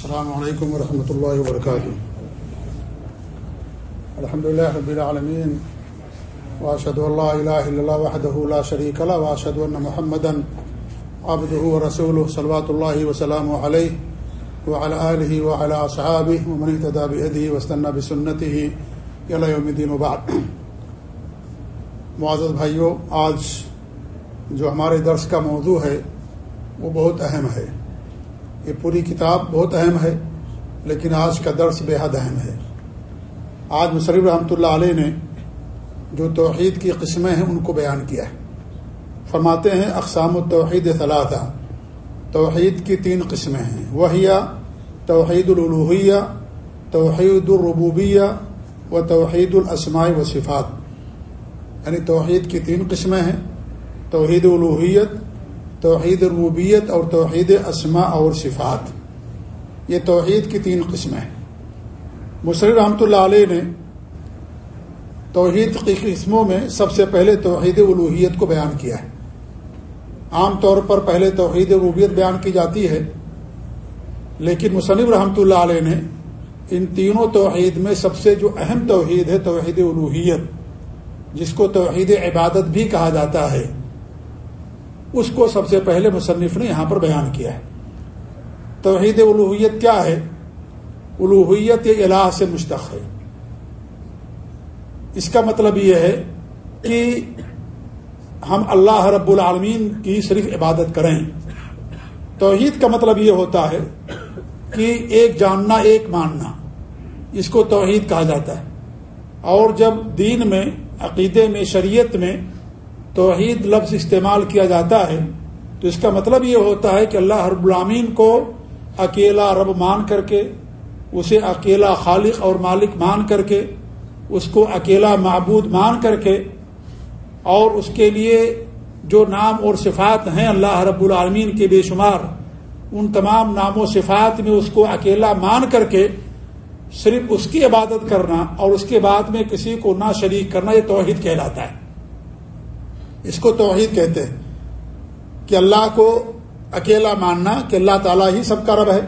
السلام علیکم ورحمۃ اللہ وبرکاتہ الحمد لله رب العالمين واشهد ان لا اله الا الله وحده لا شريك له واشهد ان محمدا عبده ورسوله صلوات الله وسلامه عليه، وعلى اله وعلى اصحابه ومن اهتدى بهديه واستنى بسنته الى يوم الدين وبعد. معزز بھائیو، آج جو ہمارے درس کا موضوع ہے، وہ بہت اہم ہے۔ یہ پوری کتاب بہت اہم ہے، لیکن آج کا درس بے حد اہم ہے۔ آج مصرف رحمۃ اللہ علیہ نے جو توحید کی قسمیں ہیں ان کو بیان کیا ہے۔ فرماتے ہیں، اقسام التوحید ثلاثہ۔ توحید کی تین قسمیں ہیں۔ وہیا توحید الوحیہ توحید الربوبیہ و توحید الاسماء و صفات۔ یعنی توحید کی تین قسمیں ہیں۔ توحید الوحیت توحید ربوبیت اور توحید اسما اور صفات۔ یہ توحید کی تین قسمیں ہیں۔ مصر رحمۃ اللہ علیہ نے توحید کی قسموں میں سب سے پہلے توحید الوحیت کو بیان کیا ہے۔ عام طور پر پہلے توحید ربوبیت بیان کی جاتی ہے، لیکن مصنف رحمۃ اللہ علیہ نے ان تینوں توحید میں سب سے جو اہم توحید ہے، توحید الوحیت، جس کو توحید عبادت بھی کہا جاتا ہے۔ اس کو سب سے پہلے مصنف نے یہاں پر بیان کیا ہے۔ توحید الوحیت کیا ہے؟ الوحیت یہ الہ سے مشتق ہے۔ اس کا مطلب یہ ہے کہ ہم اللہ رب العالمین کی صرف عبادت کریں۔ توحید کا مطلب یہ ہوتا ہے کہ ایک جاننا، ایک ماننا، اس کو توحید کہا جاتا ہے۔ اور جب دین میں، عقیدے میں، شریعت میں توحید لفظ استعمال کیا جاتا ہے تو اس کا مطلب یہ ہوتا ہے کہ اللہ رب العامین کو اکیلا رب مان کر کے، اسے اکیلا خالق اور مالک مان کر کے، اس کو اکیلا معبود مان کر کے، اور اس کے لیے جو نام اور صفات ہیں اللہ رب العالمین کے بے شمار، ان تمام نام و صفات میں اس کو اکیلا مان کر کے صرف اس کی عبادت کرنا اور اس کے بعد میں کسی کو نہ شریک کرنا یہ توحید کہلاتا ہے۔ اس کو توحید کہتے ہیں کہ اللہ کو اکیلا ماننا کہ اللہ تعالیٰ ہی سب کا رب ہے۔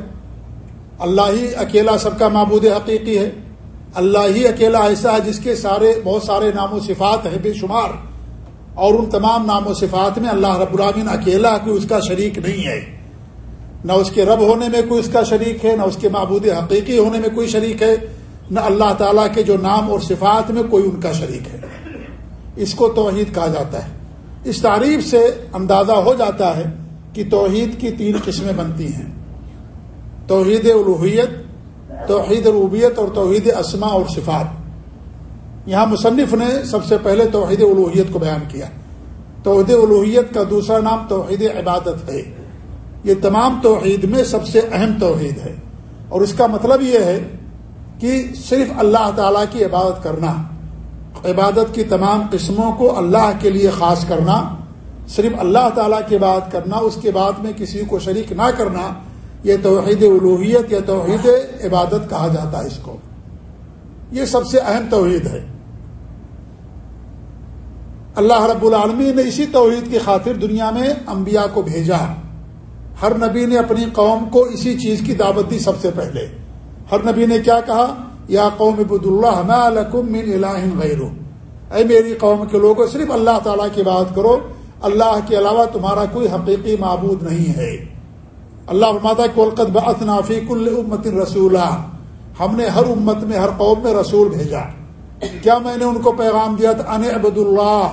اللہ ہی اکیلا سب کا معبود حقیقی ہے۔ اللہ ہی اکیلا ایسا ہے جس کے سارے بہت سارے نام و صفات ہیں بے شمار۔ اور ان تمام نام و صفات میں اللہ رب العامین اکیلا کوئی اس کا شریک نہیں ہے۔ نہ اس کے رب ہونے میں کوئی اس کا شریک ہے، نہ اس کے معبود حقیقی ہونے میں کوئی شریک ہے، نہ اللہ تعالیٰ کے جو نام اور صفات میں کوئی ان کا شریک ہے۔ اس کو توحید کہا جاتا ہے۔ اس تعریف سے اندازہ ہو جاتا ہے کہ توحید کی تین قسمیں بنتی ہیں۔ توحید الوحیت، توحید ربوبیت اور توحید اسما اور صفات۔ یہاں مصنف نے سب سے پہلے توحید الوحیت کو بیان کیا۔ توحید الوحیت کا دوسرا نام توحید عبادت ہے۔ یہ تمام توحید میں سب سے اہم توحید ہے۔ اور اس کا مطلب یہ ہے کہ صرف اللہ تعالی کی عبادت کرنا عبادت کی تمام قسموں کو اللہ کے لیے خاص کرنا، صرف اللہ تعالیٰ کی بات کرنا، اس کے بعد میں کسی کو شریک نہ کرنا، یہ توحید الوحیت یا توحید عبادت کہا جاتا ہے اس کو۔ یہ سب سے اہم توحید ہے۔ اللہ رب العالمین نے اسی توحید کی خاطر دنیا میں انبیاء کو بھیجا۔ ہر نبی نے اپنی قوم کو اسی چیز کی دعوت دی سب سے پہلے۔ ہر نبی نے کیا کہا؟ یا قوم عبد اللہ من الہ غیر اے میری قوم کے لوگوں، صرف اللہ تعالیٰ کی بات کرو، اللہ کے علاوہ تمہارا کوئی حقیقی معبود نہیں ہے۔ اللہ ماتا کولکت بات کل امت رسولہ ہم نے ہر امت میں، ہر قوم میں رسول بھیجا۔ کیا میں نے ان کو پیغام دیا تھا؟ ان عبد اللہ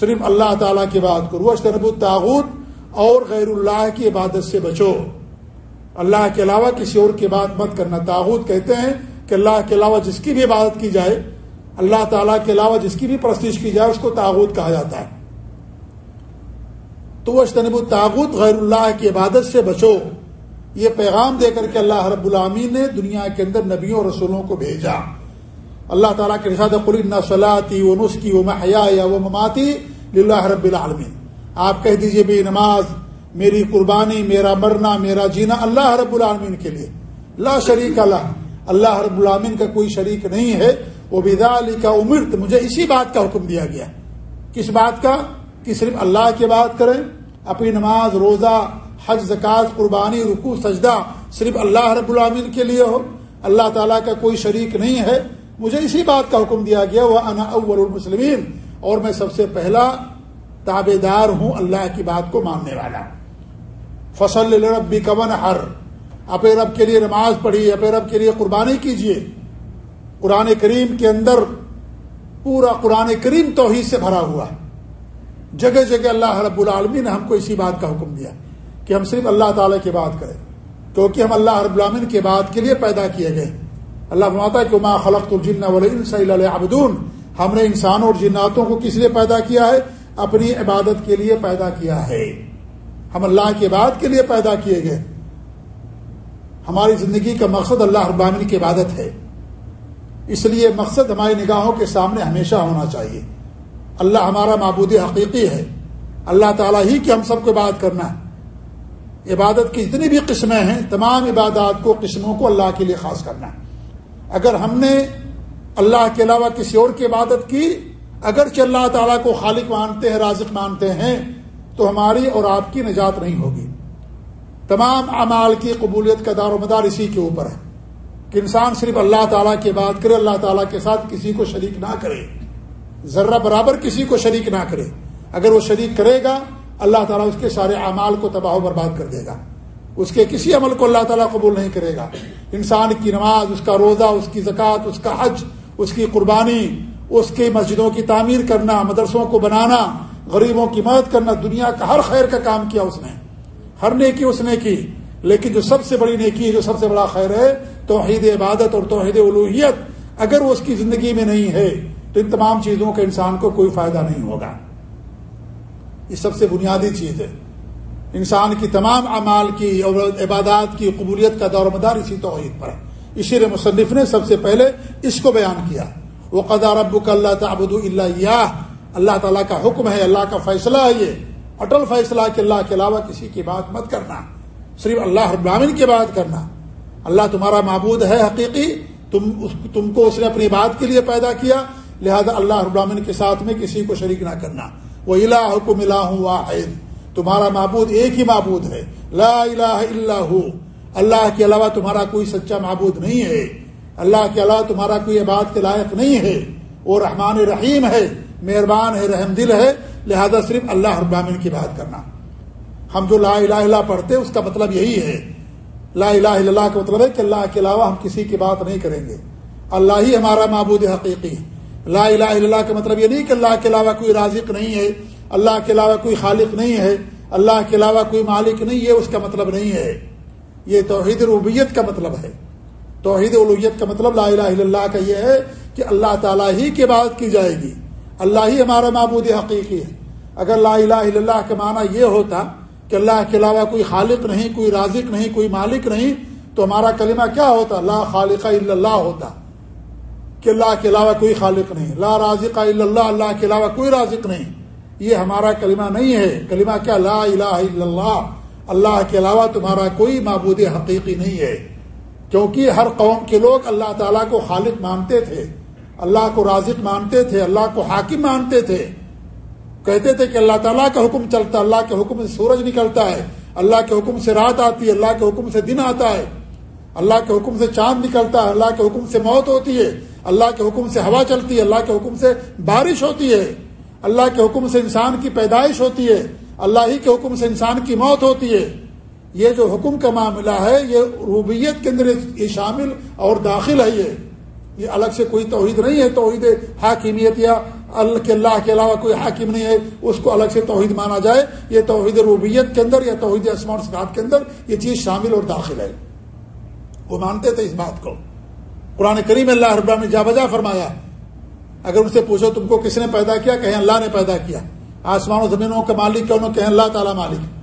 صرف اللہ تعالیٰ کی بات کرو۔ اشتنب الطاغت اور غیر اللہ کی عبادت سے بچو۔ اللہ کے علاوہ کسی اور کی بات مت کرنا۔ تاغت کہتے ہیں کہ اللہ کے علاوہ جس کی بھی عبادت کی جائے، اللہ تعالیٰ کے علاوہ جس کی بھی پرستش کی جائے، اس کو تاغت کہا جاتا ہے۔ تو وہ اجتنب الطاغت غیر اللہ کی عبادت سے بچو۔ یہ پیغام دے کر کے اللہ رب العامین نے دنیا کے اندر نبیوں اور رسولوں کو بھیجا۔ اللہ تعالیٰ کے رشاد قلن صلاحی و نسخی و محیا یا وہ مماتی اللہ رب العالمین۔ آپ کہہ دیجیے بھی نماز، میری قربانی، میرا مرنا، میرا جینا اللہ رب العالمین کے لیے۔ لا شریک اللہ اللہ رب العامن کا کوئی شریک نہیں ہے۔ وہ بدا علی کا امرت، مجھے اسی بات کا حکم دیا گیا۔ کس بات کا؟ کہ صرف اللہ کی بات کریں، اپنی نماز، روزہ، حج زکات قربانی رکو سجدہ صرف اللہ رب العامن کے لیے ہو۔ اللہ تعالیٰ کا کوئی شریک نہیں ہے۔ مجھے اسی بات کا حکم دیا گیا۔ وہ انا اول المسلمین اور میں سب سے پہلا تابے دار ہوں اللہ کی بات کو ماننے والا۔ فصل ربی کون ہر اپنے رب کے لیے نماز پڑھی، اپنے رب کے لیے قربانی کیجیے۔ قرآن کریم کے اندر پورا قرآن کریم توحید سے بھرا ہوا ہے۔ جگہ جگہ اللہ رب العالمین نے ہم کو اسی بات کا حکم دیا کہ ہم صرف اللہ تعالی کی بات کریں۔ کیونکہ ہم اللہ رب العالمین کی بات کے لیے پیدا کیے گئے۔ اللہ فرماتا ہے کہ ما خلق الجن والدون ہم نے انسانوں اور جناتوں کو کس لیے پیدا کیا ہے؟ اپنی عبادت کے لیے پیدا کیا ہے۔ ہم اللہ کی بات کے لیے پیدا کیے گئے۔ ہماری زندگی کا مقصد اللہ ابامن کی عبادت ہے۔ اس لیے مقصد ہماری نگاہوں کے سامنے ہمیشہ ہونا چاہیے۔ اللہ ہمارا معبود حقیقی ہے۔ اللہ تعالیٰ ہی کی ہم سب کو بات کرنا ہے۔ عبادت کی جتنی بھی قسمیں ہیں، تمام عبادات کو، قسموں کو اللہ کے لیے خاص کرنا ہے۔ اگر ہم نے اللہ کے علاوہ کسی اور کی عبادت کی، اگرچہ اللہ تعالیٰ کو خالق مانتے ہیں، رازق مانتے ہیں، تو ہماری اور آپ کی نجات نہیں ہوگی۔ تمام اعمال کی قبولیت کا دار و مدار اسی کے اوپر ہے کہ انسان صرف اللہ تعالیٰ کی بات کرے، اللہ تعالیٰ کے ساتھ کسی کو شریک نہ کرے۔ ذرہ برابر کسی کو شریک نہ کرے۔ اگر وہ شریک کرے گا، اللہ تعالیٰ اس کے سارے اعمال کو تباہ و برباد کر دے گا۔ اس کے کسی عمل کو اللہ تعالیٰ قبول نہیں کرے گا۔ انسان کی نماز، اس کا روزہ، اس کی زکوٰۃ، اس کا حج، اس کی قربانی، اس کی مسجدوں کی تعمیر کرنا، مدرسوں کو بنانا، غریبوں کی مدد کرنا، دنیا کا ہر خیر کا کام کیا اس نے۔ ہر نیکی اس نے کی لیکن جو سب سے بڑی نیکی ہے، جو سب سے بڑا خیر ہے، توحید عبادت اور توحید الوحیت اگر وہ اس کی زندگی میں نہیں ہے، تو ان تمام چیزوں کا انسان کو کوئی فائدہ نہیں ہوگا۔ یہ سب سے بنیادی چیز ہے۔ انسان کی تمام اعمال کی اور عبادات کی قبولیت کا دور مدار اسی توحید پر ہے۔ اسی لیے مصنف نے سب سے پہلے اس کو بیان کیا۔ وہ قدا رب اللہ تعبد اللہ اللہ تعالیٰ کا حکم ہے، اللہ کا فیصلہ ہے یہ۔ اٹل فیصلہ کہ اللہ کے علاوہ کسی کی بات مت کرنا، صرف اللہ ابراہین کی بات کرنا۔ اللہ تمہارا معبود ہے حقیقی، تم تم کو اس نے اپنی بات کے لیے پیدا کیا، لہذا اللہ ابراہین کے ساتھ میں کسی کو شریک نہ کرنا۔ وہ الہ حکم اللہ واحد۔ تمہارا معبود ایک ہی معبود ہے۔ لا الہ الا ہو اللہ کے علاوہ تمہارا کوئی سچا معبود نہیں ہے۔ اللہ کے علاوہ تمہارا کوئی عبادت کے لائق نہیں ہے۔ وہ رحمان رحیم ہے، مہربان ہے، رحم دل ہے۔ لہذا صرف اللہ ابراہین کی بات کرنا۔ ہم جو لا الہ الا پڑھتے اس کا مطلب یہی ہے۔ لا الہ الا اللہ کا مطلب ہے کہ اللہ کے علاوہ ہم کسی کی بات نہیں کریں گے۔ اللہ ہی ہمارا معبود حقیقی لا الہ الا اللہ کا مطلب یہ نہیں کہ اللہ کے علاوہ کوئی رازق نہیں ہے، اللہ کے علاوہ کوئی خالق نہیں ہے، اللہ کے علاوہ کوئی مالک نہیں ہے اس کا مطلب نہیں ہے۔ یہ توحید ربیت کا مطلب ہے۔ توحید الویت کا مطلب لا الہ الا اللہ کا یہ ہے کہ اللہ تعالیٰ ہی کی بات کی جائے گی۔ اللہ ہی ہمارا معبود حقیقی ہے اگر لا الہ الا اللہ کا معنی یہ ہوتا کہ اللہ کے علاوہ کوئی خالق نہیں، کوئی رازق نہیں، کوئی مالک نہیں، تو ہمارا کلمہ کیا ہوتا؟ لا خالق الا اللہ ہوتا۔ کہ اللہ کے علاوہ کوئی خالق نہیں، لا رازق الا اللہ اللہ کے علاوہ کوئی رازق نہیں۔ یہ ہمارا کلمہ نہیں ہے۔ کلمہ کیا؟ لا الہ الا اللہ۔ اللہ کے علاوہ تمہارا کوئی معبود حقیقی نہیں ہے۔ کیونکہ ہر قوم کے لوگ اللہ تعالیٰ کو خالق مانتے تھے۔ اللہ کو رازق مانتے تھے، اللہ کو حاکم مانتے تھے۔ کہتے تھے کہ اللہ تعالیٰ کا حکم چلتا، اللہ کے حکم سے سورج نکلتا ہے۔ اللہ کے حکم سے رات آتی ہے، اللہ کے حکم سے دن آتا ہے۔ اللہ کے حکم سے چاند نکلتا ہے، اللہ کے حکم سے موت ہوتی ہے۔ اللہ کے حکم سے ہوا چلتی ہے، اللہ کے حکم سے بارش ہوتی ہے۔ اللہ کے حکم سے انسان کی پیدائش ہوتی ہے۔ اللہ ہی کے حکم سے انسان کی موت ہوتی ہے۔ یہ جو حکم کا معاملہ ہے، یہ روبیت کے اندر یہ شامل اور داخل ہے یہ۔ یہ الگ سے کوئی توحید نہیں ہے، توحید حاکمیت یا اللہ کے اللہ کے علاوہ کوئی حاکم نہیں ہے۔ اس کو الگ سے توحید مانا جائے۔ یہ توحید روبیت کے اندر یا توحید اسمان صفات کے اندر یہ چیز شامل اور داخل ہے۔ وہ مانتے تھے اس بات کو۔ قرآن کریم اللہ رب نے جا بجا فرمایا، اگر ان سے پوچھو تم کو کس نے پیدا کیا، کہیں اللہ نے پیدا کیا۔ آسمان و زمینوں کا مالک کون کہیں اللہ تعالیٰ مالک۔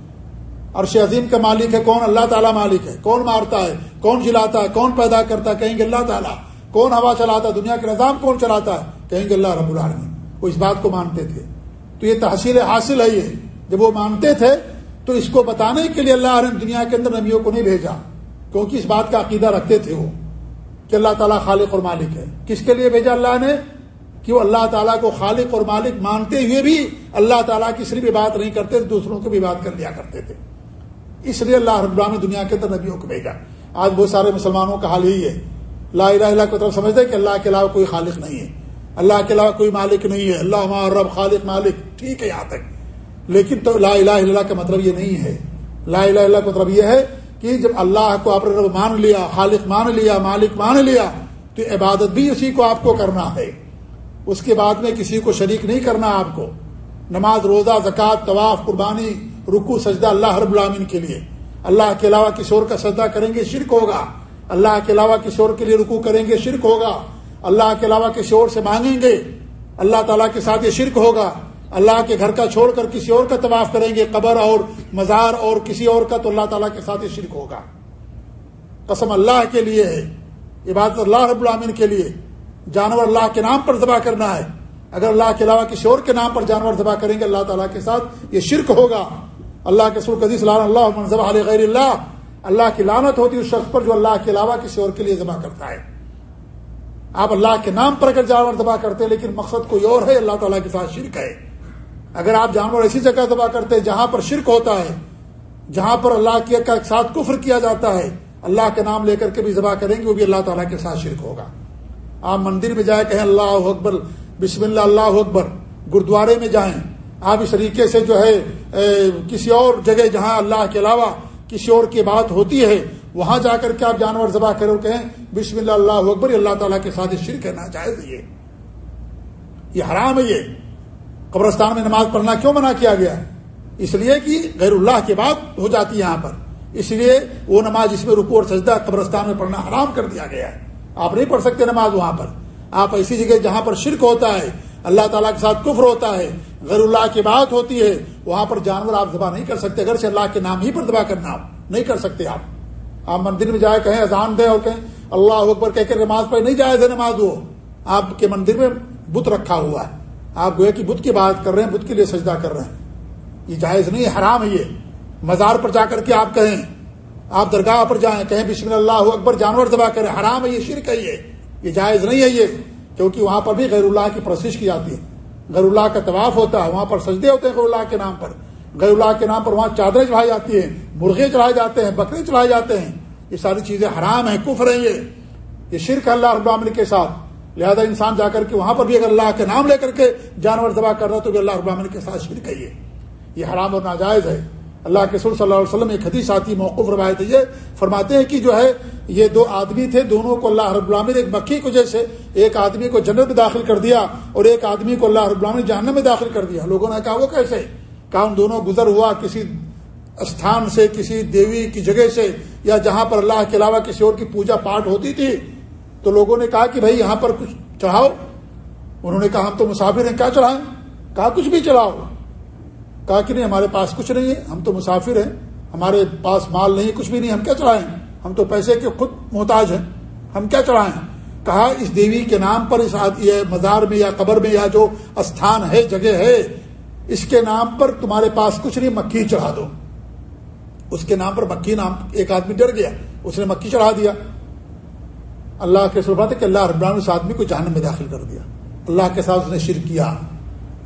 عرش عظیم کا مالک ہے کون اللہ تعالیٰ مالک ہے؟ کون مارتا ہے؟ کون جلاتا ہے؟ کون پیدا کرتا ہے؟ کہیں گے اللہ تعالیٰ۔ کون ہوا چلاتا ہے؟ دنیا کا نظام کون چلاتا ہے؟ کہیں گے اللہ رب العالمین۔ وہ اس بات کو مانتے تھے۔ تو یہ تحصیل حاصل ہے یہ۔ جب وہ مانتے تھے، تو اس کو بتانے کے لیے اللہ نے دنیا کے اندر نبیوں کو نہیں بھیجا۔ کیونکہ اس بات کا عقیدہ رکھتے تھے وہ کہ اللہ تعالیٰ خالق اور مالک ہے۔ کس کے لیے بھیجا اللہ نے؟ کہ وہ اللہ تعالیٰ کو خالق اور مالک مانتے ہوئے بھی اللہ تعالیٰ کی صرف بات نہیں کرتے، دوسروں کو بھی بات کر لیا کرتے تھے۔ اس لیے اللہ رب نے دنیا کے اندر نبیوں کو بھیجا۔ آج بہت سارے مسلمانوں کا حال یہی ہے۔ لا الہ اللہ کو طرف سمجھتے کہ اللہ کے علاوہ کوئی خالق نہیں ہے۔ اللہ کے علاوہ کوئی مالک نہیں ہے۔ اللہ ہمارا رب، خالق، مالک۔ ٹھیک ہے یہاں تک۔ لیکن تو لا الہ اللہ کا مطلب یہ نہیں ہے۔ لا الہ اللہ کا مطلب یہ ہے کہ جب اللہ کو آپ نے رب مان لیا، خالق مان لیا، مالک مان لیا، تو عبادت بھی اسی کو آپ کو کرنا ہے۔ اس کے بعد میں کسی کو شریک نہیں کرنا آپ کو۔ نماز، روزہ، زکوٰۃ، طواف، قربانی رکو سجدہ اللہ رب العامین کے لیے۔ اللہ کے علاوہ کسی اور کا سجدہ کریں گے، شرک ہوگا۔ اللہ کے علاوہ کسی اور کے لیے رکو کریں گے، شرک ہوگا۔ اللہ کے علاوہ کسی اور سے مانگیں گے۔ اللہ تعالیٰ کے ساتھ یہ شرک ہوگا۔ اللہ کے گھر کا چھوڑ کر کسی اور کا طواف کریں گے، قبر اور مزار اور کسی اور کا، تو اللہ تعالیٰ کے ساتھ یہ شرک ہوگا۔ قسم اللہ کے لیے ہے، عبادت اللہ رب العامن کے لیے۔ جانور اللہ کے نام پر ذبح کرنا ہے۔ اگر اللہ کے علاوہ کسی اور کے نام پر جانور ذبح کریں گے، اللہ تعالیٰ کے ساتھ یہ شرک ہوگا۔ اللہ کے سر قدیث اللہ منظب علیہ غیر اللہ اللہ کی لانت ہوتی ہے اس شخص پر جو اللہ کے علاوہ کسی اور کے لیے ذبح کرتا ہے۔ آپ اللہ کے نام پر اگر جانور ذبح کرتے ہیں، لیکن مقصد کوئی اور ہے، اللہ تعالیٰ کے ساتھ شرک ہے۔ اگر آپ جانور ایسی جگہ ذبح کرتے ہیں جہاں پر شرک ہوتا ہے، جہاں پر اللہ کے ساتھ کفر کیا جاتا ہے، اللہ کے نام لے کر کے بھی ذبح کریں گے، وہ بھی اللہ تعالیٰ کے ساتھ شرک ہوگا۔ آپ مندر میں جائیں، کہیں اللہ اکبر، بسم اللہ اللہ اکبر گرودوارے میں جائیں۔ آپ اس طریقے سے جو ہے کسی اور جگہ جہاں اللہ کے علاوہ کسی اور کی بات ہوتی ہے، وہاں جا کر کے آپ جانور ذبح کریں کہیں، بسم اللہ اللہ اکبر اللہ تعالیٰ کے ساتھ شرک کرنا چاہے یہ۔ یہ حرام ہے یہ۔ قبرستان میں نماز پڑھنا کیوں منع کیا گیا؟ اس لیے کہ غیر اللہ کے بعد ہو جاتی ہے یہاں پر۔ اس لیے وہ نماز جس میں رکو اور سجدہ قبرستان میں پڑھنا حرام کر دیا گیا ہے۔ آپ نہیں پڑھ سکتے نماز وہاں پر۔ آپ ایسی جگہ جہاں پر شرک ہوتا ہے اللہ تعالیٰ کے ساتھ کفر ہوتا ہے، غیر اللہ کی بات ہوتی ہے، وہاں پر جانور آپ دبا نہیں کر سکتے، اگر سے اللہ کے نام ہی پر دبا کرنا آپ نہیں کر سکتے آپ۔ آپ مندر میں جائے کہیں اذان دیں اور کہیں اللہ اکبر کہہ کے نماز پڑھ نہیں جائے تھے نماز وہ۔ آپ کے مندر میں بت رکھا ہوا ہے۔ آپ گوئے کی بت کی بات کر رہے ہیں، بت کے لیے سجدہ کر رہے ہیں۔ یہ جائز نہیں، حرام ہے یہ۔ مزار پر جا کر کے آپ کہیں، آپ درگاہ پر جائیں، کہیں بسم اللہ اکبر جانور دبا کریں، حرام ہے یہ، شرک ہے یہ۔ یہ جائز نہیں ہے یہ۔ کیونکہ وہاں پر بھی غیر اللہ کی پرسش کی جاتی ہے۔ غیر اللہ کا طواف ہوتا ہے، وہاں پر سجدے ہوتے ہیں غیر اللہ کے نام پر۔ غیر اللہ کے نام پر وہاں چادریں چڑھائی جاتی ہیں، مرغے چڑھائے جاتے ہیں، بکرے چڑھائے جاتے ہیں۔ یہ ساری چیزیں حرام ہیں، کفر ہیں یہ۔ یہ شرک اللہ رب العالمین کے ساتھ۔ لہذا انسان جا کر کے وہاں پر بھی اگر اللہ کے نام لے کر کے جانور دبا کر رہا تو بھی اللہ رب العالمین کے ساتھ شرک ہے یہ حرام اور ناجائز ہے۔ اللہ کے سر صلی اللہ علیہ وسلم ایک حدیث آتی موقف روایت یہ۔ فرماتے ہیں کہ جو ہے، یہ دو آدمی تھے، دونوں کو اللہ رب العالمین ایک مکھی کو جیسے ایک آدمی کو جنت میں داخل کر دیا اور ایک آدمی کو اللہ رب العالمین جہنم میں داخل کر دیا۔ لوگوں نے کہا، وہ کیسے؟ کہا، ان دونوں گزر ہوا کسی استھان سے، کسی دیوی کی جگہ سے یا جہاں پر اللہ کے علاوہ کسی اور کی پوجا پاٹ ہوتی تھی۔ تو لوگوں نے کہا کہ بھائی، یہاں پر کچھ چڑھاؤ۔ انہوں نے کہا، ہم تو مسافر ہیں، کیا چڑھائیں؟ کہا، کچھ بھی چڑھاؤ۔ کہا کہ نہیں، ہمارے پاس کچھ نہیں ہے، ہم تو مسافر ہیں، ہمارے پاس مال نہیں، کچھ بھی نہیں، ہم کیا چڑھائیں؟ ہم تو پیسے کے خود محتاج ہیں، ہم کیا چڑھائیں؟ کہا، اس دیوی کے نام پر، اس مزار میں یا قبر میں یا جو استھان ہے، جگہ ہے، اس کے نام پر تمہارے پاس کچھ نہیں، مکھی چڑھا دو۔ اس کے نام پر مکھی نام، ایک آدمی ڈر گیا، اس نے مکھی چڑھا دیا۔ اللہ کے سربات کہ اللہ ربان اس آدمی کو جہنم میں داخل کر دیا۔ اللہ کے ساتھ اس نے شرک کیا۔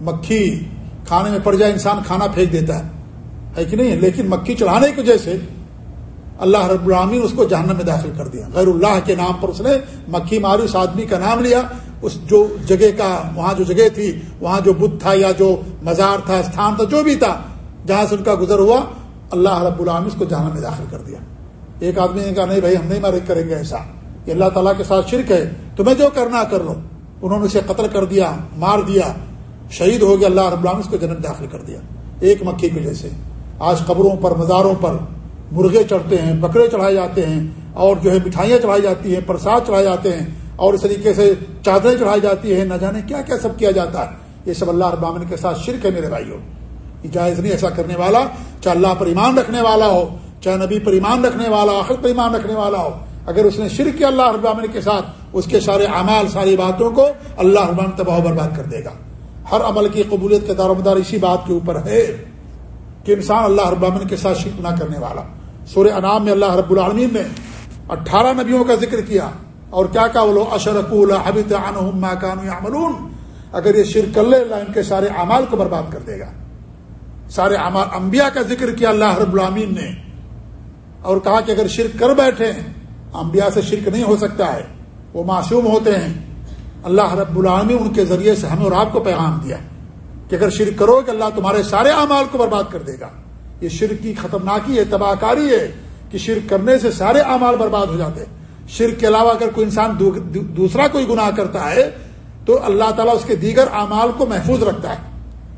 مکھی کھانے میں پڑ جائے، انسان کھانا پھینک دیتا ہے۔ ہے کہ نہیں؟ لیکن مکھی چڑھانے کی وجہ سے اللہ رب العالمین اس کو جہنم میں داخل کر دیا۔ غیر اللہ کے نام پر اس نے مکھی ماری، اس آدمی کا نام لیا۔ اس جو جگہ کا، وہاں جو جگہ تھی، وہاں جو بدھ تھا یا جو مزار تھا، استھان تھا، جو بھی تھا، جہاں سے ان کا گزر ہوا، اللہ رب العالمین اس کو جہنم میں داخل کر دیا۔ ایک آدمی نے کہا، نہیں بھائی، ہم نہیں مارے کریں گے ایسا۔ یہ اللہ تعالیٰ کے ساتھ شرک ہے، تمہیں جو کرنا کر لو۔ انہوں نے اسے قتل کر دیا، مار دیا۔ شہید ہو گیا اللہ رب العالمین اس کو جنت داخل کر دیا۔ ایک مکھی کی وجہ سے آج قبروں پر، مزاروں پر مرغے چڑھتے ہیں، بکرے چڑھائے جاتے ہیں اور جو ہے مٹھائیاں چڑھائی جاتی ہیں، پرساد چڑھائے جاتے ہیں اور اس طریقے سے چادریں چڑھائی جاتی ہیں۔ نہ جانے کیا کیا سب کیا جاتا ہے۔ یہ سب اللہ ابامن کے ساتھ شرک ہے میرے بھائیوں۔ جائز نہیں ایسا کرنے والا چاہے اللہ پر ایمان رکھنے والا ہو، چاہے نبی پر ایمان رکھنے والا آخر پر ایمان رکھنے والا ہو۔ اگر اس نے شرک کیا اللہ ابامن کے ساتھ، اس کے سارے اعمال، ساری باتوں کو اللہ ابام تباہ برباد کر دے گا۔ ہر عمل کی قبولیت کا دار مدار اسی بات کے اوپر ہے کہ انسان اللہ رب العالمین کے ساتھ شرک نہ کرنے والا۔ سورہ انعام میں اللہ رب العالمین نے اٹھارہ نبیوں کا ذکر کیا اور کیا کہا؟ بولو اشرک عملون اگر یہ شرک کر لے، اللہ ان کے سارے اعمال کو برباد کر دے گا۔ سارے انبیاء کا ذکر کیا اللہ رب العالمین نے۔ اور کہا کہ اگر شرک کر بیٹھے، انبیاء سے شرک نہیں ہو سکتا ہے۔ وہ معصوم ہوتے ہیں۔ اللہ رب العالمی ان کے ذریعے سے ہمیں اور آپ کو پیغام دیا کہ اگر شرک کرو کہ اللہ تمہارے سارے اعمال کو برباد کر دے گا۔ یہ شرک کی خطرناکی ہے، تباہ کاری ہے کہ شرک کرنے سے سارے اعمال برباد ہو جاتے ہیں۔ شرک کے علاوہ اگر کوئی انسان دوسرا کوئی گناہ کرتا ہے تو اللہ تعالیٰ اس کے دیگر اعمال کو محفوظ رکھتا ہے۔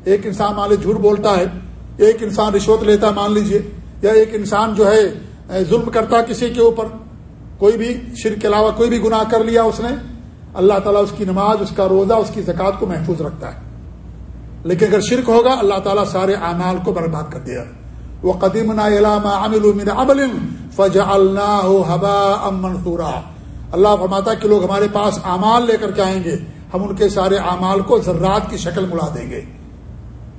ایک انسان مان جھوٹ بولتا ہے، ایک انسان رشوت لیتا ہے مان لیجیے، یا ایک انسان جو ہے ظلم کرتا کسی کے اوپر، کوئی بھی شرک کے علاوہ کوئی بھی گناہ کر لیا اس نے اللہ تعالیٰ اس کی نماز، اس کا روزہ، اس کی زکوٰۃ کو محفوظ رکھتا ہے۔ لیکن اگر شرک ہوگا، اللہ تعالیٰ سارے اعمال کو برباد کر دیا وہ قدیم فجا اللہ منصورا اللہ فرماتا کہ لوگ ہمارے پاس اعمال لے کر کے آئیں گے، ہم ان کے سارے اعمال کو ذرات کی شکل ملا دیں گے۔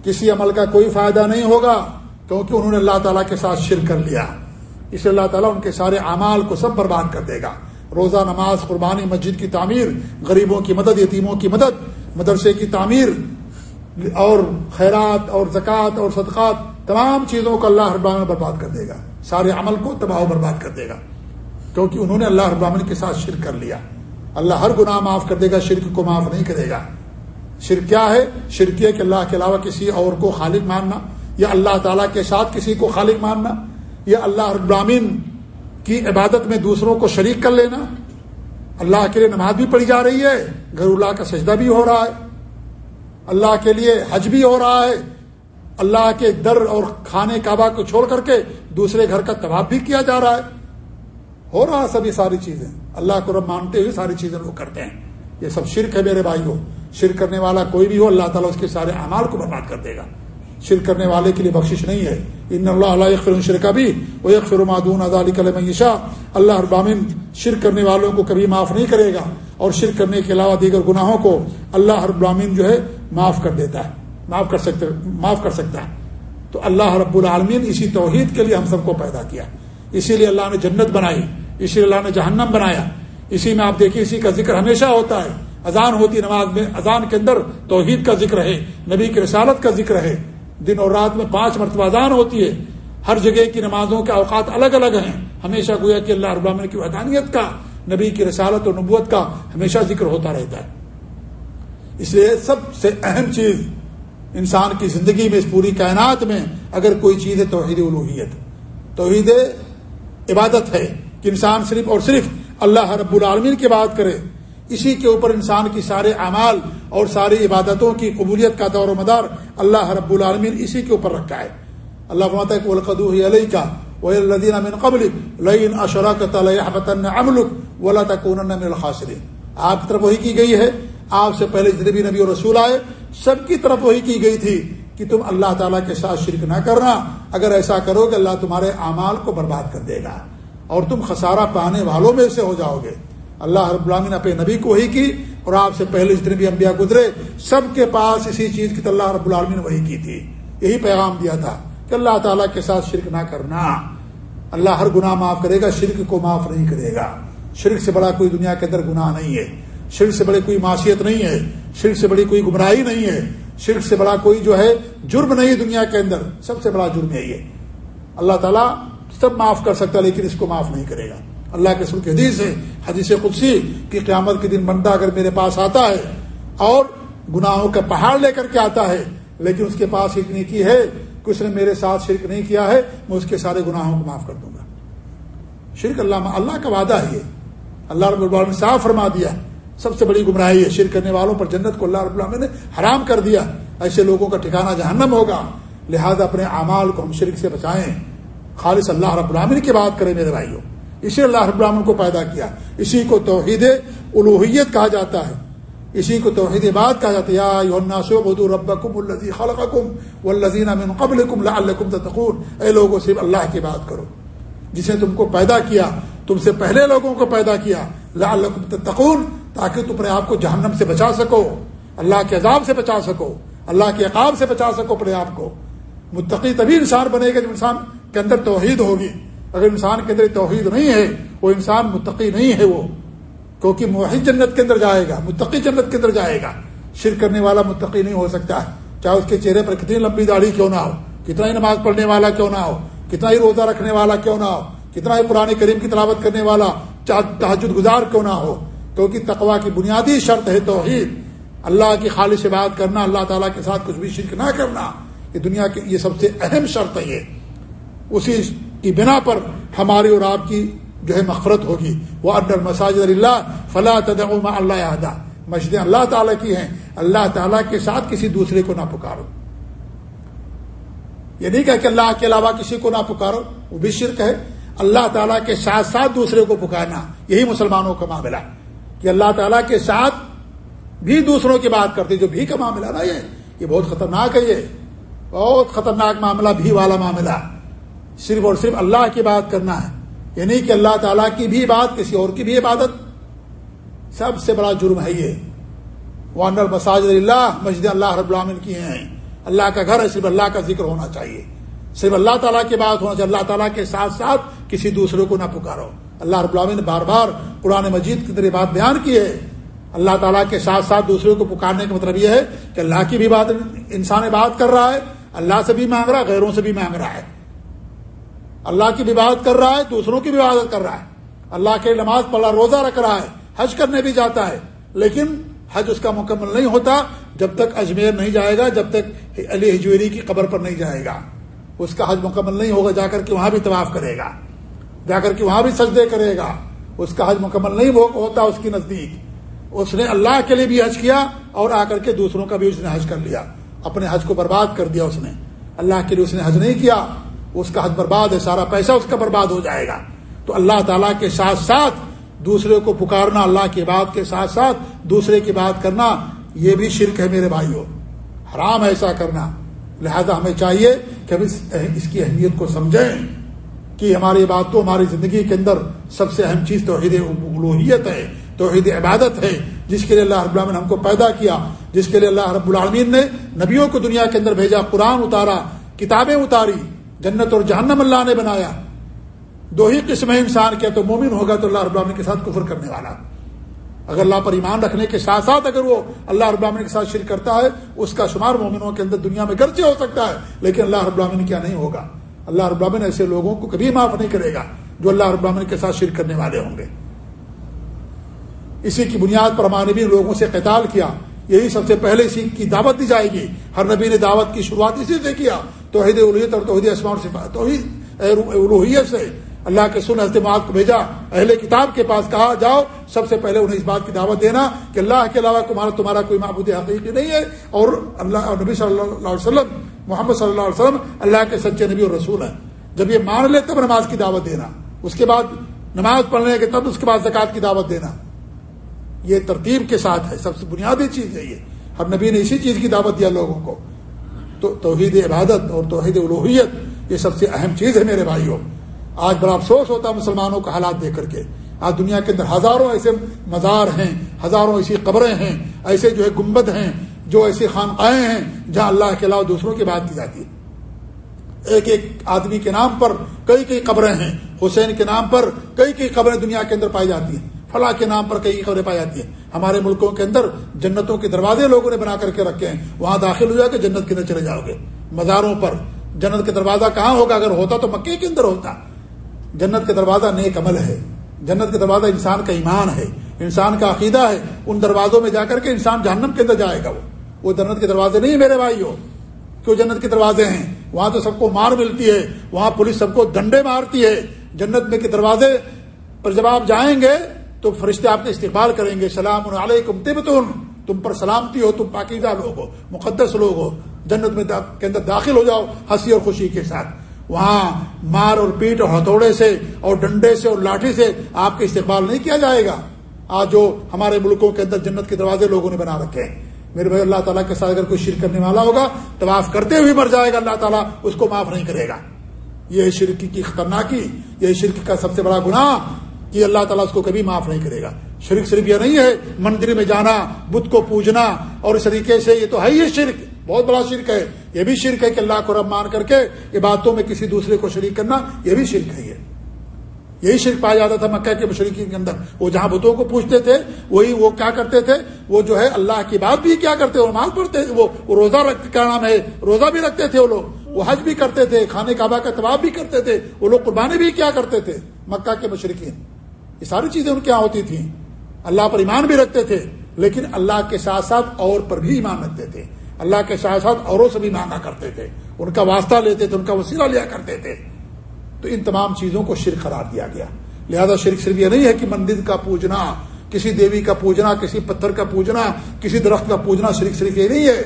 کسی عمل کا کوئی فائدہ نہیں ہوگا، کیونکہ انہوں نے اللہ تعالیٰ کے ساتھ شرک کر لیا۔ اس لیے اللہ تعالیٰ ان کے سارے اعمال کو سب برباد کر دے گا۔ روزہ، نماز، قربانی، مسجد کی تعمیر، غریبوں کی مدد، یتیموں کی مدد، مدرسے کی تعمیر، اور خیرات اور زکوٰۃ اور صدقات، تمام چیزوں کو اللہ ابراہن برباد کر دے گا۔ سارے عمل کو تباہ و برباد کر دے گا۔ کیونکہ انہوں نے اللہ ابراہن کے ساتھ شرک کر لیا۔ اللہ ہر گناہ معاف کر دے گا، شرک کو معاف نہیں کرے گا۔ شرک کیا ہے؟ شرک یہ کہ اللہ کے علاوہ کسی اور کو خالق ماننا، یا اللہ تعالیٰ کے ساتھ کسی کو خالق ماننا، یا اللہ ابراہین کی عبادت میں دوسروں کو شریک کر لینا۔ اللہ کے لیے نماز بھی پڑھی جا رہی ہے، گھر اللہ کا سجدہ بھی ہو رہا ہے۔ اللہ کے لیے حج بھی ہو رہا ہے۔ اللہ کے در اور کھانے کعبہ کو چھوڑ کر کے دوسرے گھر کا تباہ بھی کیا جا رہا ہے۔ ہو رہا سب ساری چیزیں۔ اللہ کو رب مانتے ہوئے ساری چیزیں لوگ کرتے ہیں۔ یہ سب شرک ہے میرے بھائی ہو شرک کرنے والا کوئی بھی ہو، اللہ تعالیٰ اس کے سارے اعمال کو برباد کر دے گا۔ شرک کرنے والے کے لیے بخشش نہیں ہے۔ ان اللہ علیہ فر شرکا بھی وہ ایک فرمادون ادالی کل معیشہ اللہ ابامن شرک کرنے والوں کو کبھی معاف نہیں کرے گا۔ اور شرک کرنے کے علاوہ دیگر گناہوں کو اللہ ہر ابراہین جو ہے معاف کر دیتا ہے۔ معاف کر سکتے معاف کر سکتا ہے۔ تو اللہ رب العالمین اسی توحید کے لیے ہم سب کو پیدا کیا۔ اسی لیے اللہ نے جنت بنائی۔ اسی لیے اللہ نے جہنم بنایا۔ اسی میں آپ دیکھیے اسی کا ذکر ہمیشہ ہوتا ہے۔ اذان ہوتی نماز میں اذان کے اندر توحید کا ذکر ہے نبی کی رسالت کا ذکر ہے دن اور رات میں پانچ مرتبہ اذان ہوتی ہے۔ ہر جگہ کی نمازوں کے اوقات الگ الگ ہیں۔ ہمیشہ گویا کہ اللہ ابامن کی ودانیت کا، نبی کی رسالت اور نبوت کا ہمیشہ ذکر ہوتا رہتا ہے۔ اس لیے سب سے اہم چیز انسان کی زندگی میں اس پوری کائنات میں اگر کوئی چیز ہے، توحید الوحیت۔ توحید عبادت ہے کہ انسان صرف اور صرف اللہ رب العالمین کی بات کرے۔ اسی کے اوپر انسان کی سارے اعمال اور ساری عبادتوں کی قبولیت کا دور و مدار اللہ رب العالمین اسی کے اوپر رکھا ہے۔ اللہ فرماتا ہے کہ القدو علیہ کا وہ اللہ رب العالمین اپنے نبی کو وہی کی اور آپ سے پہلے جتنے بھی انبیاء گزرے سب کے پاس اسی چیز کی اللہ رب العالمین نے وہی کی تھی۔ یہی پیغام دیا تھا کہ اللہ تعالیٰ کے ساتھ شرک نہ کرنا۔ اللہ ہر گناہ معاف کرے گا، شرک کو معاف نہیں کرے گا۔ شرک سے بڑا کوئی دنیا کے اندر گناہ نہیں ہے۔ شرک سے بڑی کوئی معاشیت نہیں ہے۔ شرک سے بڑی کوئی گمراہی نہیں ہے۔ شرک سے بڑا کوئی جو ہے جرم نہیں دنیا کے اندر۔ سب سے بڑا جرم ہے۔ یہ اللہ تعالیٰ سب معاف کر سکتا لیکن اس کو معاف نہیں کرے گا۔ اللہ کے سر حدیث ہے، حدیث قدسی کہ قیامت کے دن بندہ اگر میرے پاس آتا ہے اور گناہوں کا پہاڑ لے کر کے آتا ہے، لیکن اس کے پاس ایک نیکی ہے کہ اس نے میرے ساتھ شرک نہیں کیا ہے، میں اس کے سارے گناہوں کو معاف کر دوں گا۔ شرک اللہ اللہ کا وعدہ ہے اللہ رب اللہ نے صاف فرما دیا۔ سب سے بڑی گمراہی ہے، شرک کرنے والوں پر جنت کو اللہ رب اللہ نے حرام کر دیا۔ ایسے لوگوں کا ٹھکانہ جہنم ہوگا۔ لہذا اپنے اعمال کو ہم شرک سے بچائیں۔ خالص اللہ رب العامن کی بات کریں میرے بھائیوں۔ اسی اللہ رب العامن کو پیدا کیا۔ اسی کو توحید الوحیت کہا جاتا ہے۔ اسی کو توحید بات کہا جاتا ہے۔ اے لوگوں صرف اللہ کی بات کرو۔ جس نے تم کو پیدا کیا، تم سے پہلے لوگوں کو پیدا کیا۔ لعلکم تتقون، تاکہ تم اپنے آپ کو جہنم سے بچا سکو۔ اللہ کے عذاب سے بچا سکو۔ اللہ کے عقاب سے بچا سکو اپنے آپ کو۔ متقی تبھی انسان بنے گا جب انسان کے اندر توحید ہوگی۔ اگر انسان کے اندر توحید نہیں ہے، وہ انسان متقی نہیں ہے وہ، کیونکہ موحد جنت کے اندر جائے گا، متقی جنت کے اندر جائے گا۔ شرک کرنے والا متقی نہیں ہو سکتا۔ ہے چاہے اس کے چہرے پر کتنی لمبی داڑھی کیوں نہ ہو، کتنا ہی نماز پڑھنے والا کیوں نہ ہو، کتنا ہی روزہ رکھنے والا کیوں نہ ہو، کتنا ہی پرانے کریم کی تلاوت کرنے والا تحجد گزار کیوں نہ ہو۔ کیونکہ تقوا کی بنیادی شرط ہے توحید۔ اللہ کی خالص بات کرنا، اللہ تعالیٰ کے ساتھ کچھ بھی شرک نہ کرنا، یہ دنیا کی یہ سب سے اہم شرط ہے یہ۔ اسی کی بنا پر ہماری اور آپ کی جو ہے مفرت ہوگی۔ وہ اڈر مساجد اللہ فلاں اللہ ادا مسجدیں اللہ تعالیٰ کی ہیں۔ اللہ تعالیٰ کے ساتھ کسی دوسرے کو نہ پکارو۔ یہ نہیں کہا کہ اللہ کے علاوہ کسی کو نہ پکارو۔ وہ بھی شرک ہے۔ اللہ تعالیٰ کے ساتھ ساتھ دوسرے کو پکارنا۔ یہی مسلمانوں کا معاملہ کہ اللہ تعالیٰ کے ساتھ بھی دوسروں کی بات کرتے، جو بھی کا معاملہ نا یہ یہ بہت خطرناک ہے یہ۔ بہت خطرناک معاملہ، بھی والا معاملہ۔ صرف اور صرف اللہ کی بات کرنا ہے۔ یعنی کہ اللہ تعالیٰ کی بھی بات، کسی اور کی بھی عبادت۔ سب سے بڑا جرم ہے یہ۔ وانڈر مساجد اللہ مسجد اللہ رب العامن کی ہیں۔ اللہ کا گھر ہے، صرف اللہ کا ذکر ہونا چاہیے۔ صرف اللہ تعالیٰ کی بات ہونا چاہیے۔ اللہ تعالیٰ کے ساتھ ساتھ کسی دوسرے کو نہ پکارو۔ اللہ رب العالمین نے بار بار قرآن مجید کی طرح بات بیان کی ہے۔ اللہ تعالیٰ کے ساتھ ساتھ دوسرے کو پکارنے کا مطلب یہ ہے کہ اللہ کی بھی بات، انسان بات کر رہا ہے، اللہ سے بھی مانگ رہا ہے، غیروں سے بھی مانگ رہا ہے۔ اللہ کی بھی بات کر رہا ہے، دوسروں کی عبادت کر رہا ہے۔ اللہ کے نماز پڑھا روزہ رکھ رہا ہے، حج کرنے بھی جاتا ہے۔ لیکن حج اس کا مکمل نہیں ہوتا جب تک اجمیر نہیں جائے گا، جب تک علی ہجویری کی قبر پر نہیں جائے گا۔ اس کا حج مکمل نہیں ہوگا، جا کر کے وہاں بھی طواف کرے گا۔ جا کر کے وہاں بھی سجدے کرے گا۔ اس کا حج مکمل نہیں ہوتا اس کی نزدیک۔ اس نے اللہ کے لیے بھی حج کیا اور آ کر کے دوسروں کا بھی اس نے حج کر لیا۔ اپنے حج کو برباد کر دیا اس نے۔ اللہ کے لیے اس نے حج نہیں کیا۔ اس کا حج برباد ہے، سارا پیسہ اس کا برباد ہو جائے گا۔ تو اللہ تعالیٰ کے ساتھ ساتھ دوسرے کو پکارنا، اللہ کی بات کے ساتھ ساتھ دوسرے کی بات کرنا، یہ بھی شرک ہے میرے بھائیوں۔ حرام ایسا کرنا۔ لہذا ہمیں چاہیے کہ ہم اس کی اہمیت کو سمجھیں کہ ہماری بات تو ہماری زندگی کے اندر سب سے اہم چیز توحید الوحیت ہے، توحید عبادت ہے، جس کے لیے اللہ رب العالمین نے ہم کو پیدا کیا، جس کے لیے اللہ رب العالمین نے نبیوں کو دنیا کے اندر بھیجا، قرآن اتارا، کتابیں اتاری۔ جنت اور جہنم اللہ نے بنایا۔ دو ہی قسم ہے انسان کیا تو مومن ہوگا تو اللہ رب العالمین کے ساتھ کفر کرنے والا۔ اگر اللہ پر ایمان رکھنے کے ساتھ ساتھ اگر وہ اللہ رب العالمین کے ساتھ شرک کرتا ہے، اس کا شمار مومنوں کے اندر دنیا میں گرچہ ہو سکتا ہے، لیکن اللہ رب العالمین کیا نہیں ہوگا۔ اللہ رب العالمین ایسے لوگوں کو کبھی معاف نہیں کرے گا جو اللہ رب العالمین کے ساتھ شرک کرنے والے ہوں گے۔ اسی کی بنیاد پر ہمارے بھی لوگوں سے قتال کیا۔ یہی سب سے پہلے اسی کی دعوت دی جائے گی۔ ہر نبی نے دعوت کی شروعات اسی سے کیا۔ توحید الوحیت اور توحید اسمان سے توحید الوحیت سے اللہ کے سن حضرت معاذ کو بھیجا، اہل کتاب کے پاس کہا، جاؤ، سب سے پہلے انہیں اس بات کی دعوت دینا کہ اللہ کے علاوہ تمہارا تمہارا کوئی معبود حقیقی نہیں ہے اور اللہ اور نبی صلی اللہ علیہ وسلم، محمد صلی اللہ علیہ وسلم اللہ کے سچے نبی اور رسول ہیں۔ جب یہ مان لے تب نماز کی دعوت دینا۔ اس کے بعد نماز پڑھنے کے تب اس کے بعد زکوٰۃ کی دعوت دینا۔ یہ ترتیب کے ساتھ ہے، سب سے بنیادی چیز ہے یہ۔ ہر نبی نے اسی چیز کی دعوت دیا لوگوں کو۔ تو توحید عبادت اور توحید الوحیت یہ سب سے اہم چیز ہے میرے بھائیوں۔ آج بڑا افسوس ہوتا ہے مسلمانوں کا حالات دیکھ کر کے۔ آج دنیا کے اندر ہزاروں ایسے مزار ہیں، ہزاروں ایسی قبریں ہیں، ایسے جو ہے گمبد ہیں، جو ایسی خانقاہیں ہیں جہاں اللہ کے علاوہ دوسروں کی بات کی جاتی ہے۔ ایک ایک آدمی کے نام پر کئی کئی قبریں ہیں، حسین کے نام پر کئی کئی قبریں دنیا کے اندر پائی جاتی ہیں، فلاں کے نام پر کئی خبریں پائی جاتی ہیں۔ ہمارے ملکوں کے اندر جنتوں کے دروازے لوگوں نے بنا کر کے رکھے ہیں۔ وہاں داخل ہو جا کے جنت کے اندر چلے جاؤ گے۔ مزاروں پر۔ جنت کا دروازہ کہاں ہوگا؟ اگر ہوتا تو مکے کے اندر ہوتا۔ جنت کا دروازہ نیک عمل ہے۔ جنت کا دروازہ انسان کا ایمان ہے۔ انسان کا عقیدہ ہے۔ ان دروازوں میں جا کر کے انسان جہنم کے اندر جائے گا وہ۔ وہ جنت کے دروازے نہیں میرے بھائی ہو کیوں جنت کے دروازے ہیں؟ وہاں تو سب کو مار ملتی ہے۔ وہاں پولیس سب کو ڈنڈے مارتی ہے۔ جنت میں کے دروازے پر جب آپ جائیں گے تو فرشتے آپ نے استقبال کریں گے، سلام علیکم تبتن تم پر سلامتی ہو، تم پاکیزہ لوگ ہو، مقدس لوگ ہو، جنت میں کے اندر داخل ہو جاؤ، ہنسی اور خوشی کے ساتھ۔ وہاں مار اور پیٹ اور ہتھوڑے سے اور ڈنڈے سے اور لاٹھی سے آپ کا استقبال نہیں کیا جائے گا۔ آج جو ہمارے ملکوں کے اندر جنت کے دروازے لوگوں نے بنا رکھے ہیں۔ میرے بھائی، اللہ تعالیٰ کے ساتھ اگر کوئی شرک کرنے والا ہوگا، طواف کرتے ہوئے مر جائے گا، اللہ تعالیٰ اس کو معاف نہیں کرے گا۔ یہ شرک کی خطرناکی، یہ شرک کا سب سے بڑا گناہ کہ اللہ تعالیٰ اس کو کبھی معاف نہیں کرے گا۔ شرک صرف یہ نہیں ہے، مندر میں جانا بدھ کو پوجنا اور اس طریقے سے یہ تو ہے ہی شرک۔ بہت بڑا شرک ہے۔ یہ بھی شرک ہے کہ اللہ کو رب مان کر کے یہ باتوں میں کسی دوسرے کو شریک کرنا، یہ بھی شرک ہے یہی شرک پایا جاتا تھا مکہ کے مشرقی کے اندر۔ وہ جہاں بتوں کو پوچھتے تھے، وہی وہ کیا کرتے تھے؟ وہ جو ہے اللہ کی بات بھی کیا کرتے نماز پڑھتے تھے، وہ روزہ رکھ کیا نام ہے، روزہ بھی رکھتے تھے وہ لوگ۔ وہ حج بھی کرتے تھے کھانے کعبہ کا طباب بھی کرتے تھے، وہ لوگ قربانی بھی کیا کرتے تھے مکہ کے مشرقین یہ ساری چیزیں ان کے یہاں ہوتی تھیں۔ اللہ پر ایمان بھی رکھتے تھے، لیکن اللہ کے ساتھ ساتھ اور پر بھی ایمان رکھتے تھے۔ اللہ کے ساتھ ساتھ اوروں سے بھی مانگا کرتے تھے۔ ان کا واسطہ لیتے تھے، ان کا وسیلہ لیا کرتے تھے۔ تو ان تمام چیزوں کو شرک قرار دیا گیا۔ لہذا شرک صرف یہ نہیں ہے کہ مندر کا پوجنا، کسی دیوی کا پوجنا، کسی پتھر کا پوجنا، کسی درخت کا پوجنا شرک صرف یہ نہیں ہے۔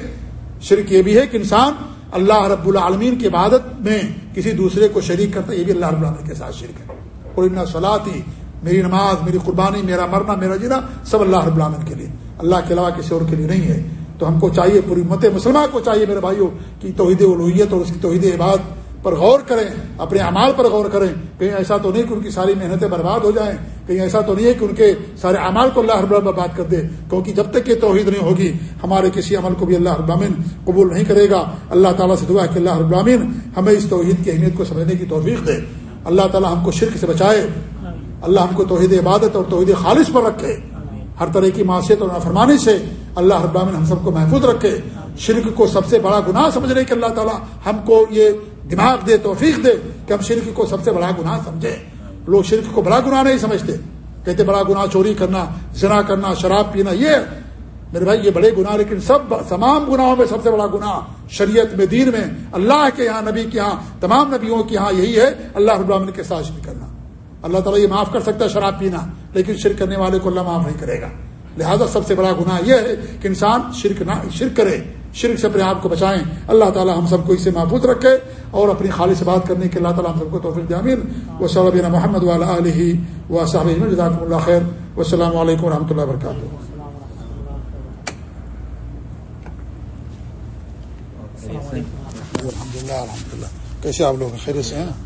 شرک یہ بھی ہے کہ انسان اللہ رب العالمین کی عبادت میں کسی دوسرے کو شریک کرتا ہے، یہ بھی اللہ رب العالمین کے ساتھ شرک ہے۔ اور ان صلاحی میری نماز، میری قربانی، میرا مرنا، میرا جینا سب اللہ رب العالمین کے لیے۔ اللہ کے علاوہ کسی اور کے لیے نہیں ہے۔ تو ہم کو چاہیے پوری مت مسلمان کو چاہیے میرے بھائیوں کی توحید الوحیت اور اس کی توحید عبادت پر غور کریں، اپنے اعمال پر غور کریں۔ کہیں ایسا تو نہیں کہ ان کی ساری محنتیں برباد ہو جائیں۔ کہیں ایسا تو نہیں ہے کہ ان کے سارے اعمال کو اللہ رب برباد کر دے۔ کیونکہ جب تک یہ توحید نہیں ہوگی، ہمارے کسی عمل کو بھی اللہ ابامین قبول نہیں کرے گا۔ اللہ تعالیٰ سے دعا کہ اللہ ابامین ہمیں اس توحید کی اہمیت کو سمجھنے کی توفیق دے۔ اللہ تعالیٰ ہم کو شرک سے بچائے۔ اللہ ہم کو توحید عبادت اور توحید خالص پر رکھے۔ ہر طرح کی معاشیت اور نافرمانی سے اللہ ابامن ہم سب کو محفوظ رکھے۔ شرک کو سب سے بڑا گناہ سمجھنے کہ اللہ تعالیٰ ہم کو یہ دماغ دے، توفیق دے کہ ہم شرک کو سب سے بڑا گناہ سمجھیں لوگ شرک کو بڑا گناہ نہیں سمجھتے۔ کہتے بڑا گناہ چوری کرنا، زنا کرنا، شراب پینا، یہ میرے بھائی یہ بڑے گناہ، لیکن سب تمام گناہوں میں سب سے بڑا گناہ شریعت میں، دین میں، اللہ کے یہاں، نبی کے یہاں، تمام نبیوں کے یہاں یہی ہے۔ اللہ ابراہن کے ساتھ شرک کرنا۔ اللہ تعالیٰ یہ معاف کر سکتا ہے شراب پینا لیکن شرک کرنے والے کو اللہ معاف نہیں کرے گا۔ لہذا سب سے بڑا گناہ یہ ہے کہ انسان شرک نہ شرک کرے شرک سے اپنے آپ کو بچائیں۔ اللہ تعالیٰ ہم سب کو اسے محفوظ رکھے اور اپنی خالص بات کرنے کے اللہ تعالیٰ ہم سب کو توفیق جامین و صلی محمد والا علیہ و صاحب جزاکم اللہ خیر۔ و السلام علیکم و رحمۃ اللہ وبرکاتہ۔ الحمد للہ الحمد للہ کیسے آپ لوگ؟ خیر سے ہیں؟